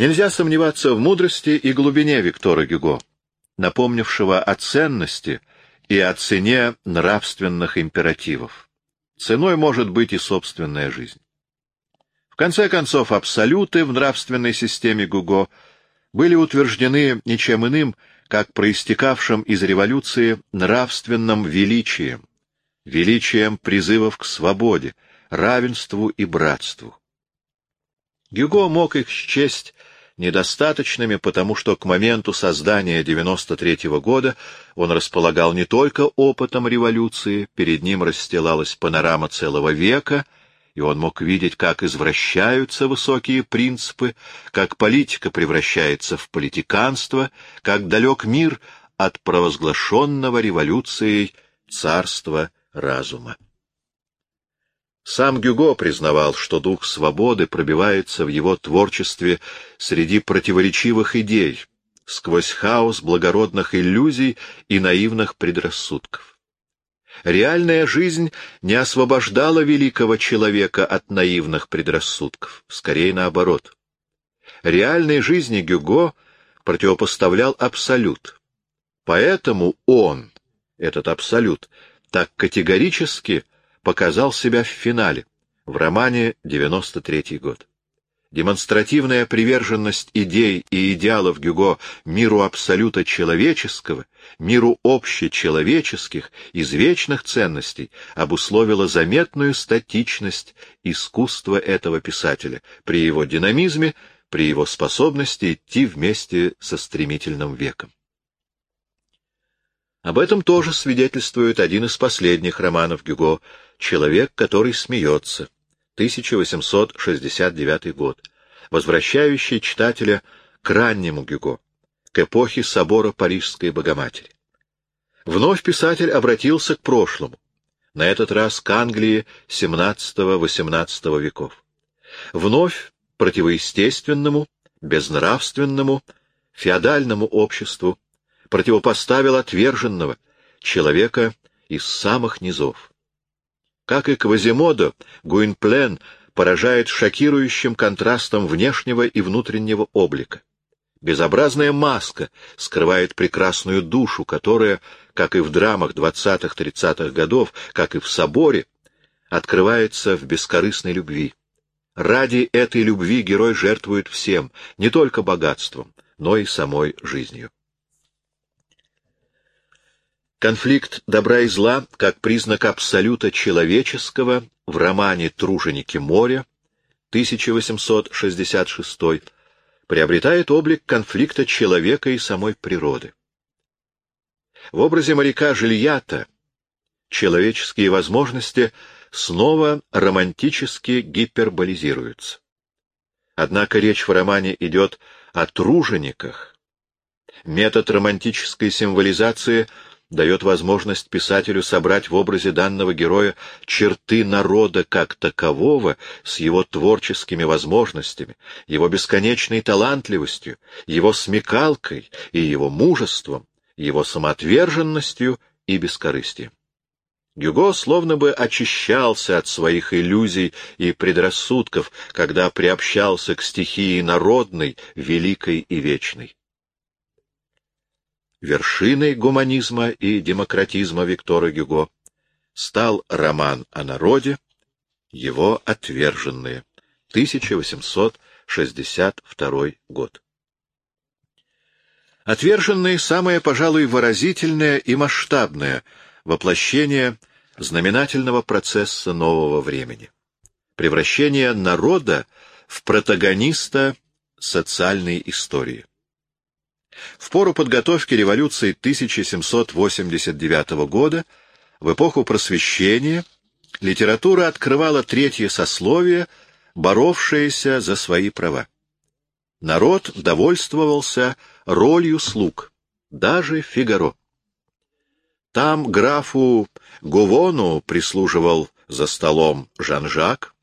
Нельзя сомневаться в мудрости и глубине Виктора Гюго, напомнившего о ценности и о цене нравственных императивов. Ценой может быть и собственная жизнь. В конце концов, абсолюты в нравственной системе Гуго были утверждены ничем иным, как проистекавшим из революции нравственным величием, величием призывов к свободе, равенству и братству. Гюго мог их счесть недостаточными, потому что к моменту создания 93-го года он располагал не только опытом революции, перед ним расстилалась панорама целого века, и он мог видеть, как извращаются высокие принципы, как политика превращается в политиканство, как далек мир от провозглашенного революцией царства разума. Сам Гюго признавал, что дух свободы пробивается в его творчестве среди противоречивых идей, сквозь хаос благородных иллюзий и наивных предрассудков. Реальная жизнь не освобождала великого человека от наивных предрассудков, скорее наоборот. Реальной жизни Гюго противопоставлял абсолют. Поэтому он, этот абсолют, так категорически показал себя в финале, в романе «93 год». Демонстративная приверженность идей и идеалов Гюго миру абсолюта человеческого, миру общечеловеческих, извечных ценностей обусловила заметную статичность искусства этого писателя при его динамизме, при его способности идти вместе со стремительным веком. Об этом тоже свидетельствует один из последних романов Гюго «Человек, который смеется», 1869 год, возвращающий читателя к раннему Гюго, к эпохе собора Парижской Богоматери. Вновь писатель обратился к прошлому, на этот раз к Англии XVII-XVIII веков. Вновь противоестественному, безнравственному, феодальному обществу, противопоставил отверженного, человека из самых низов. Как и Квазимодо, Гуинплен поражает шокирующим контрастом внешнего и внутреннего облика. Безобразная маска скрывает прекрасную душу, которая, как и в драмах двадцатых-тридцатых годов, как и в соборе, открывается в бескорыстной любви. Ради этой любви герой жертвует всем, не только богатством, но и самой жизнью. Конфликт добра и зла как признак абсолюта человеческого в романе «Труженики моря» 1866 приобретает облик конфликта человека и самой природы. В образе моряка Жильята человеческие возможности снова романтически гиперболизируются. Однако речь в романе идет о тружениках. Метод романтической символизации — дает возможность писателю собрать в образе данного героя черты народа как такового с его творческими возможностями, его бесконечной талантливостью, его смекалкой и его мужеством, его самоотверженностью и бескорыстием. Гюго словно бы очищался от своих иллюзий и предрассудков, когда приобщался к стихии народной, великой и вечной. Вершиной гуманизма и демократизма Виктора Гюго стал роман о народе, его отверженные, 1862 год. Отверженные — самое, пожалуй, выразительное и масштабное воплощение знаменательного процесса нового времени. Превращение народа в протагониста социальной истории. В пору подготовки революции 1789 года, в эпоху просвещения, литература открывала третье сословие, боровшееся за свои права. Народ довольствовался ролью слуг, даже Фигаро. Там графу Гувону прислуживал за столом Жан-Жак,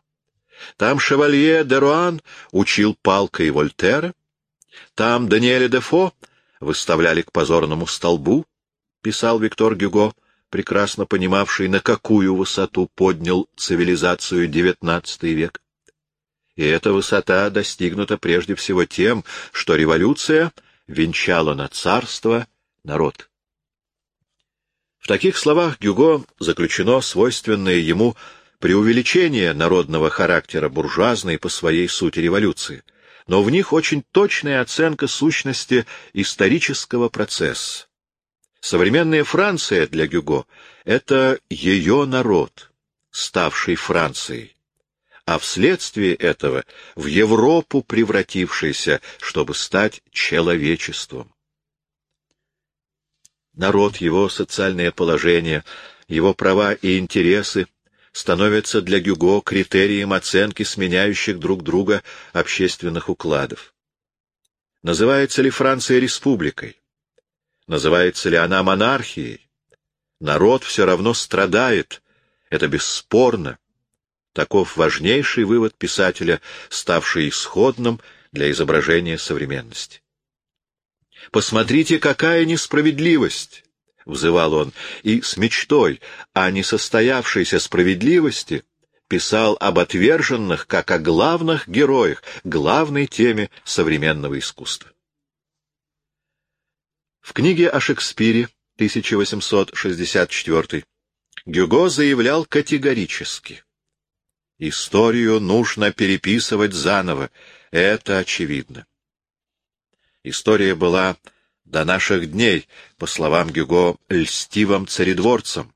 там шевалье де Руан учил палкой Вольтера, там Даниэля Дефо выставляли к позорному столбу, писал Виктор Гюго, прекрасно понимавший, на какую высоту поднял цивилизацию XIX век. и эта высота достигнута прежде всего тем, что революция венчала на царство народ. В таких словах Гюго заключено свойственное ему преувеличение народного характера буржуазной по своей сути революции, но в них очень точная оценка сущности исторического процесса. Современная Франция для Гюго — это ее народ, ставший Францией, а вследствие этого в Европу превратившийся, чтобы стать человечеством. Народ, его социальное положение, его права и интересы становятся для Гюго критерием оценки сменяющих друг друга общественных укладов. Называется ли Франция республикой? Называется ли она монархией? Народ все равно страдает, это бесспорно. Таков важнейший вывод писателя, ставший исходным для изображения современности. «Посмотрите, какая несправедливость!» — взывал он, и с мечтой о несостоявшейся справедливости писал об отверженных, как о главных героях, главной теме современного искусства. В книге о Шекспире 1864 Гюго заявлял категорически. Историю нужно переписывать заново, это очевидно. История была до наших дней, по словам Гюго, льстивым царедворцем.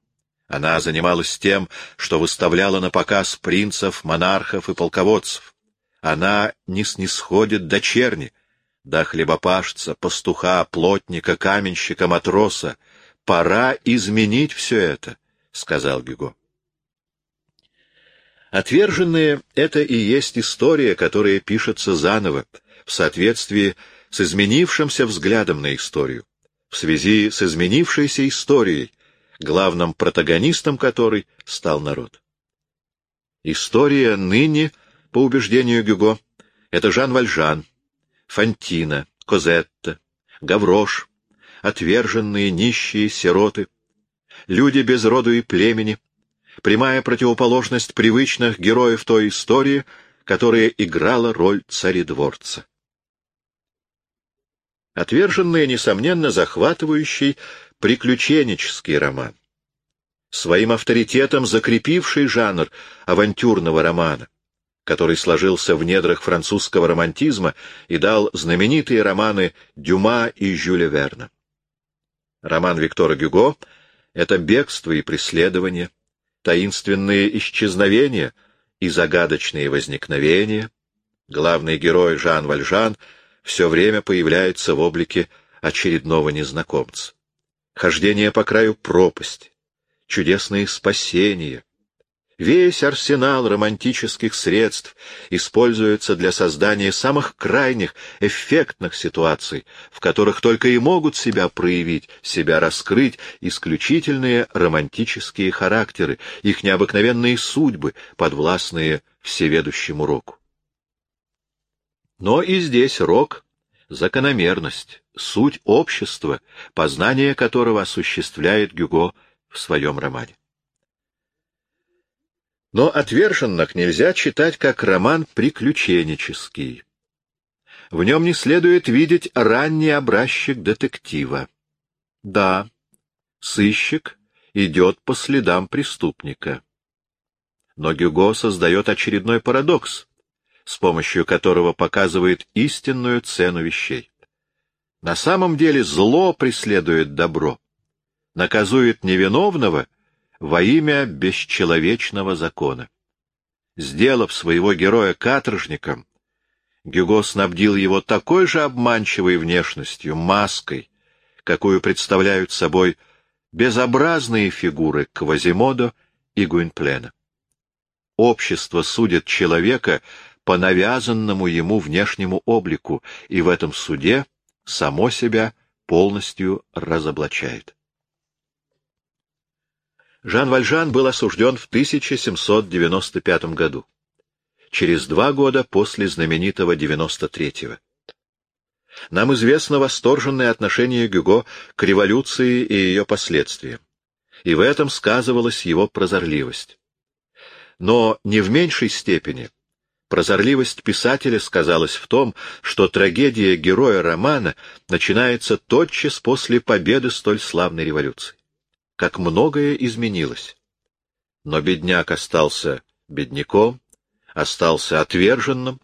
Она занималась тем, что выставляла на показ принцев, монархов и полководцев. Она не снисходит до черни, до хлебопашца, пастуха, плотника, каменщика, матроса. Пора изменить все это, — сказал Гюго. Отверженные — это и есть история, которая пишется заново, в соответствии с изменившимся взглядом на историю, в связи с изменившейся историей, главным протагонистом которой стал народ. История ныне, по убеждению Гюго, это Жан Вальжан, Фантина, Козетта, Гаврош, отверженные нищие сироты, люди без роду и племени, прямая противоположность привычных героев той истории, которая играла роль царедворца. Отверженный, несомненно, захватывающий приключенческий роман, своим авторитетом закрепивший жанр авантюрного романа, который сложился в недрах французского романтизма и дал знаменитые романы Дюма и Жюля Верна. Роман Виктора Гюго — это бегство и преследование, таинственные исчезновения и загадочные возникновения. Главный герой Жан Вальжан — все время появляется в облике очередного незнакомца. Хождение по краю пропасти, чудесные спасения. Весь арсенал романтических средств используется для создания самых крайних, эффектных ситуаций, в которых только и могут себя проявить, себя раскрыть исключительные романтические характеры, их необыкновенные судьбы, подвластные всеведущему року. Но и здесь рок — закономерность, суть общества, познание которого осуществляет Гюго в своем романе. Но «Отверженных» нельзя читать как роман приключенческий. В нем не следует видеть ранний образчик детектива. Да, сыщик идет по следам преступника. Но Гюго создает очередной парадокс с помощью которого показывает истинную цену вещей. На самом деле зло преследует добро, наказует невиновного во имя бесчеловечного закона. Сделав своего героя каторжником, Гюго снабдил его такой же обманчивой внешностью, маской, какую представляют собой безобразные фигуры Квазимодо и Гуинплена. Общество судит человека по навязанному ему внешнему облику, и в этом суде само себя полностью разоблачает. Жан Вальжан был осужден в 1795 году, через два года после знаменитого 93-го. Нам известно восторженное отношение Гюго к революции и ее последствиям, и в этом сказывалась его прозорливость. Но не в меньшей степени — Прозорливость писателя сказалась в том, что трагедия героя романа начинается тотчас после победы столь славной революции. Как многое изменилось. Но бедняк остался бедняком, остался отверженным,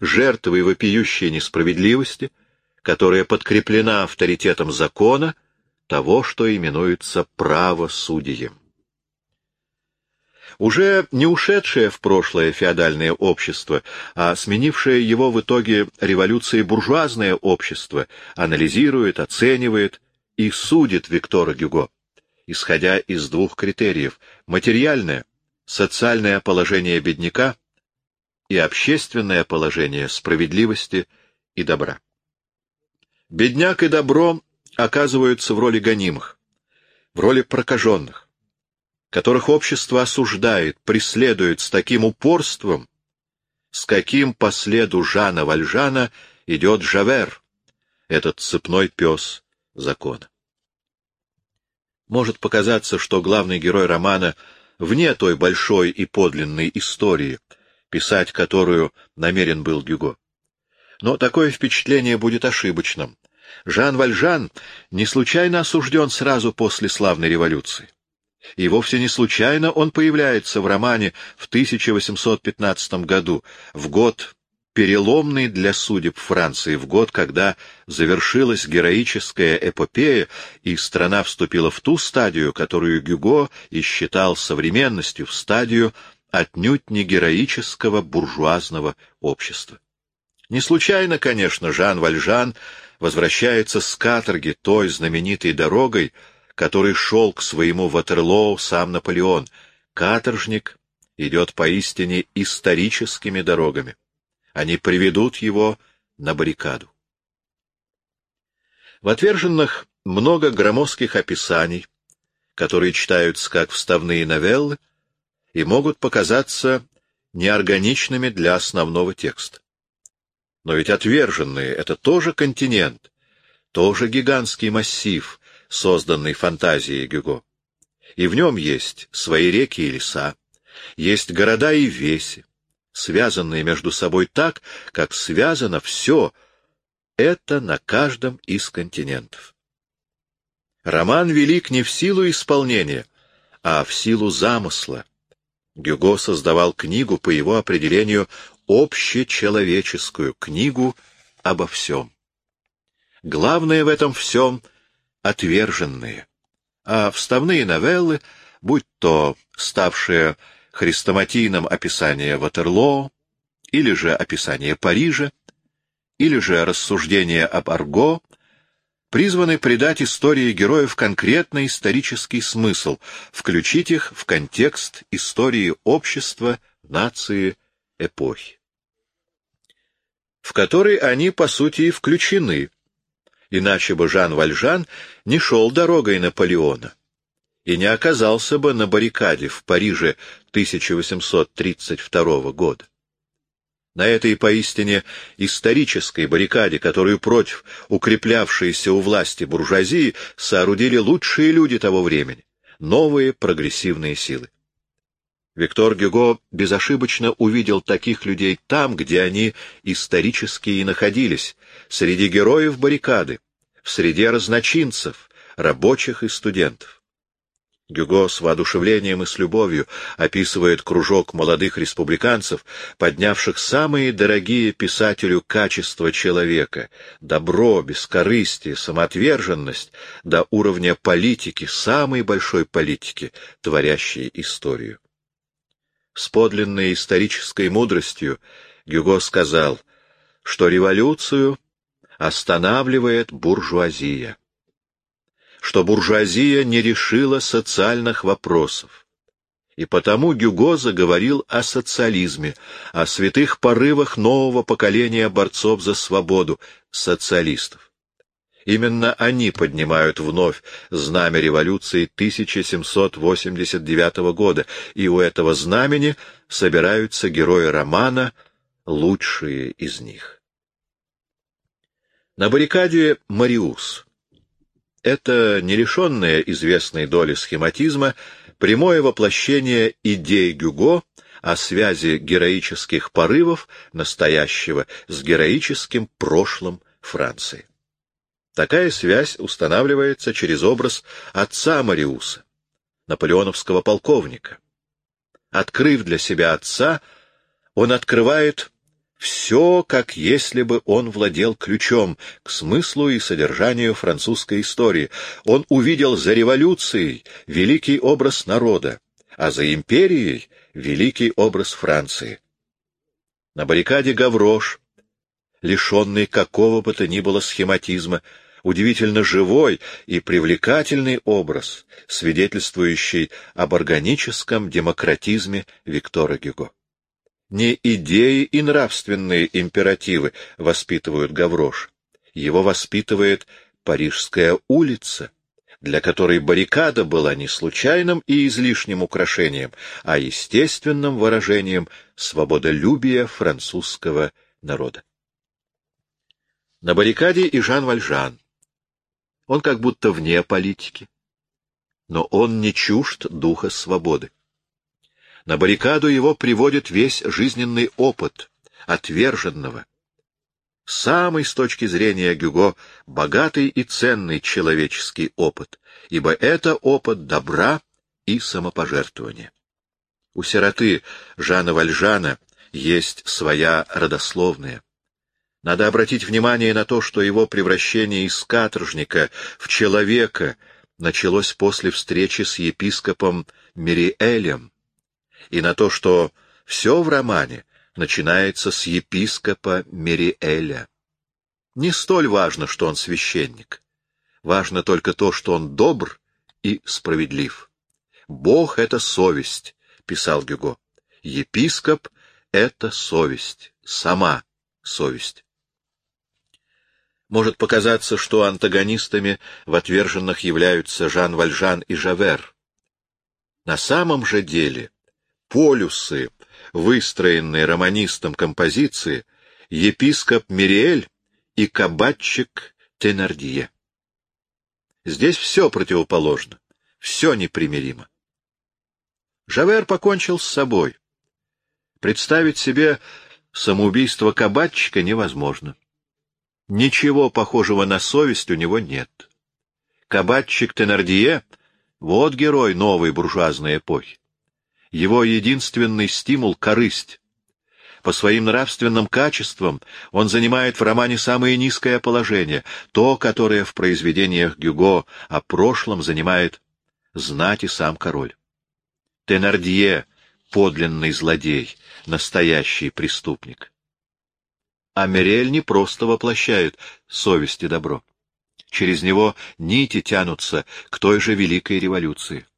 жертвой вопиющей несправедливости, которая подкреплена авторитетом закона, того, что именуется правосудием. Уже не ушедшее в прошлое феодальное общество, а сменившее его в итоге революции буржуазное общество анализирует, оценивает и судит Виктора Гюго, исходя из двух критериев — материальное, социальное положение бедняка и общественное положение справедливости и добра. Бедняк и добро оказываются в роли гонимых, в роли прокаженных которых общество осуждает, преследует с таким упорством, с каким по следу Жана Вальжана идет Жавер, этот цепной пес закона. Может показаться, что главный герой романа вне той большой и подлинной истории, писать которую намерен был Гюго. Но такое впечатление будет ошибочным. Жан Вальжан не случайно осужден сразу после славной революции. И вовсе не случайно он появляется в романе в 1815 году, в год переломный для судеб Франции, в год, когда завершилась героическая эпопея, и страна вступила в ту стадию, которую Гюго и считал современностью, в стадию отнюдь не героического буржуазного общества. Не случайно, конечно, Жан Вальжан возвращается с каторги той знаменитой дорогой, который шел к своему Ватерлоу сам Наполеон. Каторжник идет поистине историческими дорогами. Они приведут его на баррикаду. В отверженных много громоздких описаний, которые читаются как вставные новеллы и могут показаться неорганичными для основного текста. Но ведь отверженные — это тоже континент, тоже гигантский массив, созданный фантазией Гюго. И в нем есть свои реки и леса, есть города и веси, связанные между собой так, как связано все это на каждом из континентов. Роман велик не в силу исполнения, а в силу замысла. Гюго создавал книгу по его определению общечеловеческую, книгу обо всем. Главное в этом всем — отверженные, а вставные новеллы, будь то ставшие хрестоматийным описание Ватерлоо, или же описание Парижа, или же рассуждение об Арго, призваны придать истории героев конкретный исторический смысл, включить их в контекст истории общества, нации, эпохи, в который они, по сути, и включены, иначе бы Жан Вальжан не шел дорогой Наполеона и не оказался бы на баррикаде в Париже 1832 года. На этой поистине исторической баррикаде, которую против укреплявшейся у власти буржуазии соорудили лучшие люди того времени, новые прогрессивные силы. Виктор Гюго безошибочно увидел таких людей там, где они исторически и находились, среди героев баррикады, в среде разночинцев, рабочих и студентов. Гюго с воодушевлением и с любовью описывает кружок молодых республиканцев, поднявших самые дорогие писателю качества человека — добро, бескорыстие, самоотверженность до уровня политики, самой большой политики, творящей историю. С подлинной исторической мудростью Гюго сказал, что революцию останавливает буржуазия, что буржуазия не решила социальных вопросов. И потому Гюго заговорил о социализме, о святых порывах нового поколения борцов за свободу, социалистов. Именно они поднимают вновь знамя революции 1789 года, и у этого знамени собираются герои романа, лучшие из них. На баррикаде Мариус. Это нерешенное известной доли схематизма, прямое воплощение идей Гюго о связи героических порывов настоящего с героическим прошлым Франции. Такая связь устанавливается через образ отца Мариуса, наполеоновского полковника. Открыв для себя отца, он открывает все, как если бы он владел ключом к смыслу и содержанию французской истории. Он увидел за революцией великий образ народа, а за империей — великий образ Франции. На баррикаде Гаврош, лишенный какого бы то ни было схематизма, удивительно живой и привлекательный образ, свидетельствующий об органическом демократизме Виктора Гюго. Не идеи и нравственные императивы воспитывают Гаврош, его воспитывает Парижская улица, для которой баррикада была не случайным и излишним украшением, а естественным выражением свободолюбия французского народа. На баррикаде и Жан Вальжан. Он как будто вне политики, но он не чужд духа свободы. На баррикаду его приводит весь жизненный опыт отверженного, самый с точки зрения Гюго богатый и ценный человеческий опыт, ибо это опыт добра и самопожертвования. У сироты Жана Вальжана есть своя родословная. Надо обратить внимание на то, что его превращение из каторжника в человека началось после встречи с епископом Мириэлем, и на то, что все в романе начинается с епископа Мериэля. Не столь важно, что он священник. Важно только то, что он добр и справедлив. «Бог — это совесть», — писал Гюго. «Епископ — это совесть, сама совесть». Может показаться, что антагонистами в отверженных являются Жан Вальжан и Жавер. На самом же деле полюсы выстроенные романистом композиции, епископ Мириэль и кабачик Тенардье. Здесь все противоположно, все непримиримо. Жавер покончил с собой. Представить себе самоубийство кабачика невозможно. Ничего похожего на совесть у него нет. Кабачик Тенардье — вот герой новой буржуазной эпохи. Его единственный стимул — корысть. По своим нравственным качествам он занимает в романе самое низкое положение, то, которое в произведениях Гюго о прошлом занимает знать и сам король. Тенардье — подлинный злодей, настоящий преступник. А Мерель не просто воплощает совесть и добро. Через него нити тянутся к той же великой революции.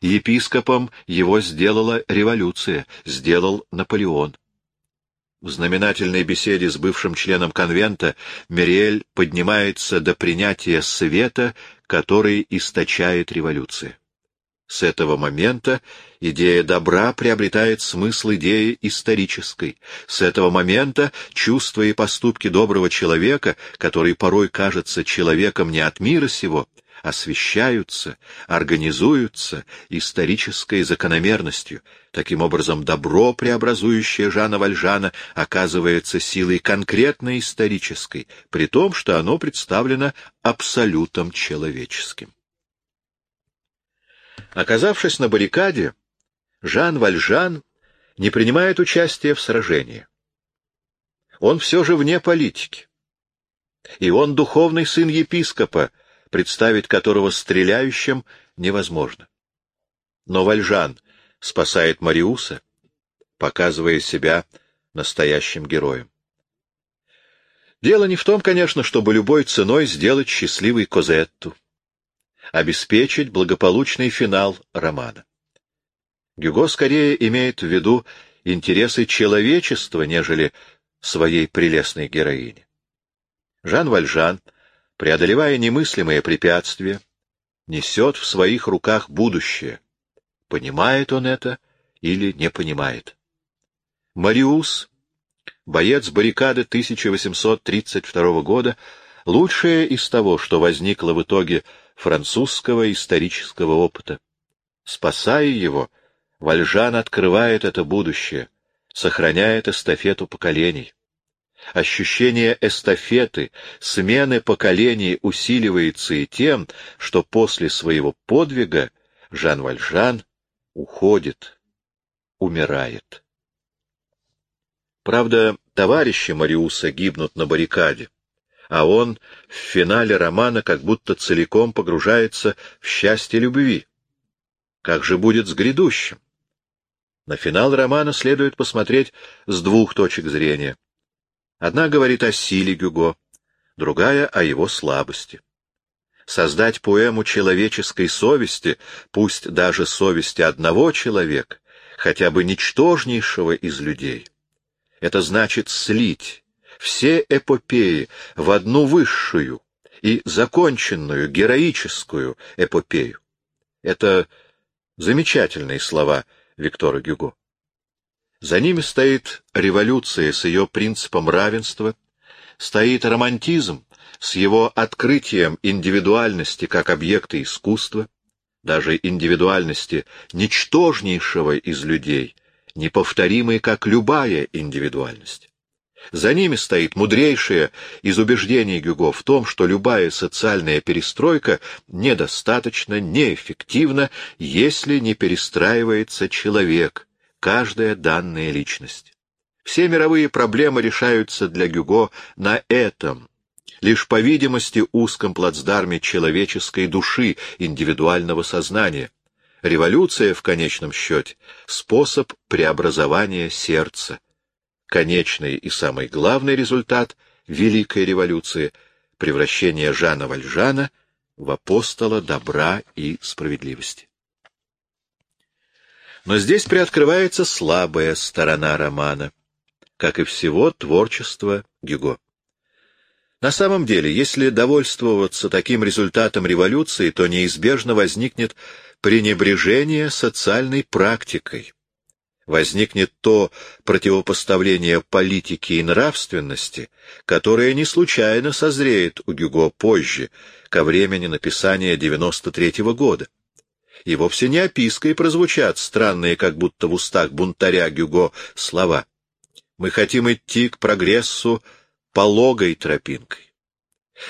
Епископом его сделала революция, сделал Наполеон. В знаменательной беседе с бывшим членом конвента Мериэль поднимается до принятия света, который источает революция. С этого момента идея добра приобретает смысл идеи исторической. С этого момента чувства и поступки доброго человека, который порой кажется человеком не от мира сего, освещаются, организуются исторической закономерностью. Таким образом, добро, преобразующее Жана Вальжана, оказывается силой конкретно исторической, при том, что оно представлено абсолютом человеческим. Оказавшись на баррикаде, Жан Вальжан не принимает участия в сражении. Он все же вне политики. И он духовный сын епископа, представить которого стреляющим невозможно. Но Вальжан спасает Мариуса, показывая себя настоящим героем. Дело не в том, конечно, чтобы любой ценой сделать счастливой Козетту, обеспечить благополучный финал романа. Гюго скорее имеет в виду интересы человечества, нежели своей прелестной героини. Жан Вальжан — преодолевая немыслимые препятствия, несет в своих руках будущее. Понимает он это или не понимает. Мариус, боец баррикады 1832 года, лучшее из того, что возникло в итоге французского исторического опыта. Спасая его, Вальжан открывает это будущее, сохраняет эстафету поколений. Ощущение эстафеты, смены поколений усиливается и тем, что после своего подвига Жан Вальжан уходит, умирает. Правда, товарищи Мариуса гибнут на баррикаде, а он в финале романа как будто целиком погружается в счастье любви. Как же будет с грядущим? На финал романа следует посмотреть с двух точек зрения. Одна говорит о силе Гюго, другая — о его слабости. Создать поэму человеческой совести, пусть даже совести одного человека, хотя бы ничтожнейшего из людей, это значит слить все эпопеи в одну высшую и законченную героическую эпопею. Это замечательные слова Виктора Гюго. За ними стоит революция с ее принципом равенства, стоит романтизм с его открытием индивидуальности как объекта искусства, даже индивидуальности ничтожнейшего из людей, неповторимой как любая индивидуальность. За ними стоит мудрейшее из убеждений Гюго в том, что любая социальная перестройка недостаточно, неэффективна, если не перестраивается человек, каждая данная личность. Все мировые проблемы решаются для Гюго на этом, лишь по видимости узком плацдарме человеческой души, индивидуального сознания. Революция, в конечном счете, способ преобразования сердца. Конечный и самый главный результат Великой революции — превращение Жана Вальжана в апостола добра и справедливости. Но здесь приоткрывается слабая сторона романа, как и всего творчества Гюго. На самом деле, если довольствоваться таким результатом революции, то неизбежно возникнет пренебрежение социальной практикой. Возникнет то противопоставление политики и нравственности, которое не случайно созреет у Гюго позже, ко времени написания 93-го года и вовсе не опиской прозвучат странные, как будто в устах бунтаря Гюго, слова. Мы хотим идти к прогрессу пологой тропинкой.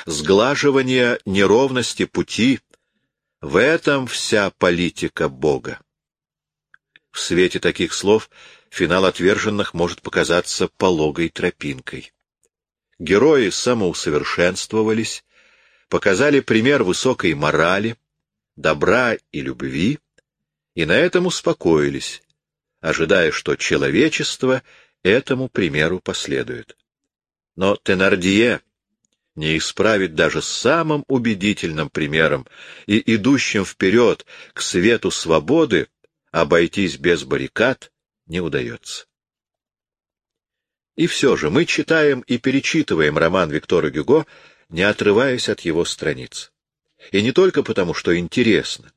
Сглаживание неровности пути — в этом вся политика Бога. В свете таких слов финал отверженных может показаться пологой тропинкой. Герои самоусовершенствовались, показали пример высокой морали — добра и любви, и на этом успокоились, ожидая, что человечество этому примеру последует. Но Тенардие не исправит даже самым убедительным примером и идущим вперед к свету свободы обойтись без баррикад не удается. И все же мы читаем и перечитываем роман Виктора Гюго, не отрываясь от его страниц. И не только потому, что интересно.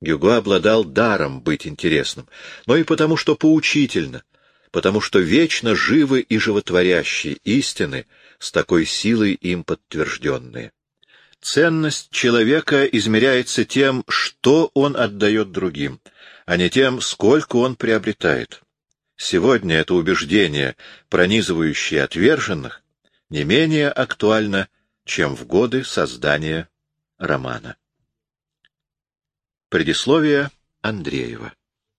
Гюго обладал даром быть интересным, но и потому, что поучительно, потому что вечно живы и животворящие истины, с такой силой им подтвержденные. Ценность человека измеряется тем, что он отдает другим, а не тем, сколько он приобретает. Сегодня это убеждение, пронизывающее отверженных, не менее актуально, чем в годы создания романа. Предисловие Андреева